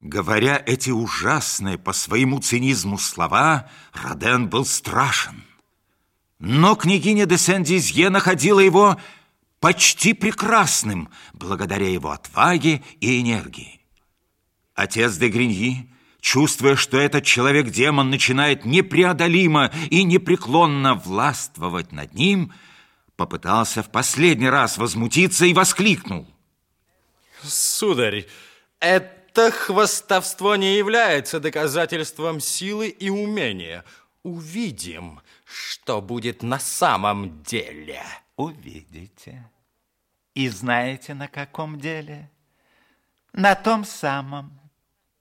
Говоря эти ужасные по своему цинизму слова, Роден был страшен. Но княгиня де Сен-Дизье находила его почти прекрасным, благодаря его отваге и энергии. Отец де Гриньи, чувствуя, что этот человек-демон начинает непреодолимо и непреклонно властвовать над ним, попытался в последний раз возмутиться и воскликнул. Сударь, это хвостовство не является доказательством силы и умения. Увидим, что будет на самом деле. Увидите. И знаете, на каком деле? На том самом,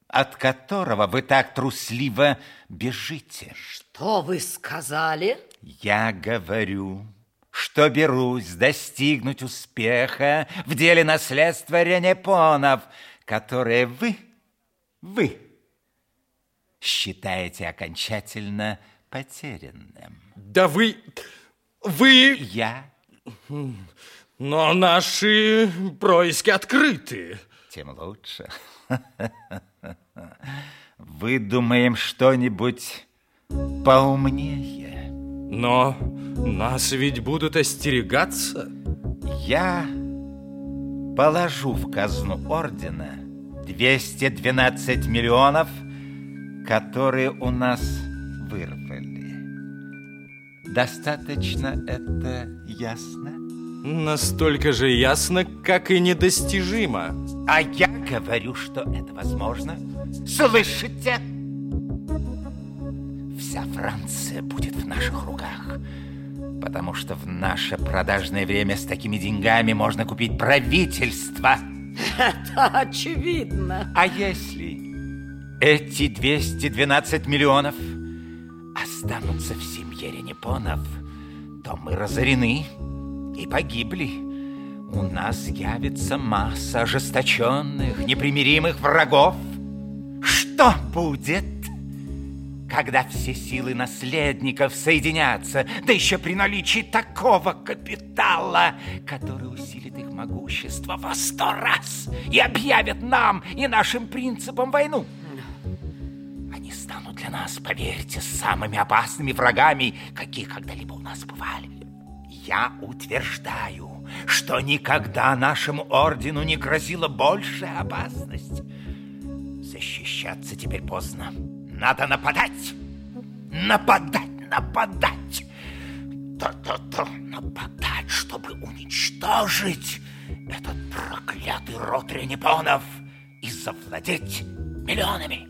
от которого вы так трусливо бежите. Что вы сказали? Я говорю, что берусь достигнуть успеха в деле наследства Ренепонов, которое вы, вы считаете окончательно потерянным. Да вы... вы... Я... Но наши происки открыты. Тем лучше. Выдумаем что-нибудь поумнее. Но нас ведь будут остерегаться. Я положу в казну ордена 212 миллионов, которые у нас вырвали. Достаточно это ясно? Настолько же ясно, как и недостижимо. А я говорю, что это возможно. Слышите? Вся Франция будет в наших руках. Потому что в наше продажное время с такими деньгами можно купить правительство. Это очевидно. А если эти 212 миллионов останутся в семье Ренепонов, то мы разорены и погибли. У нас явится масса ожесточенных, непримиримых врагов. Что будет? Когда все силы наследников соединятся, да еще при наличии такого капитала, который усилит их могущество во сто раз и объявит нам и нашим принципам войну. Они станут для нас, поверьте, самыми опасными врагами, какие когда-либо у нас бывали. Я утверждаю, что никогда нашему ордену не грозила большая опасность. Защищаться теперь поздно. Надо нападать! Нападать, нападать! Да-да-да, нападать, чтобы уничтожить этот проклятый род ренепонов и завладеть миллионами.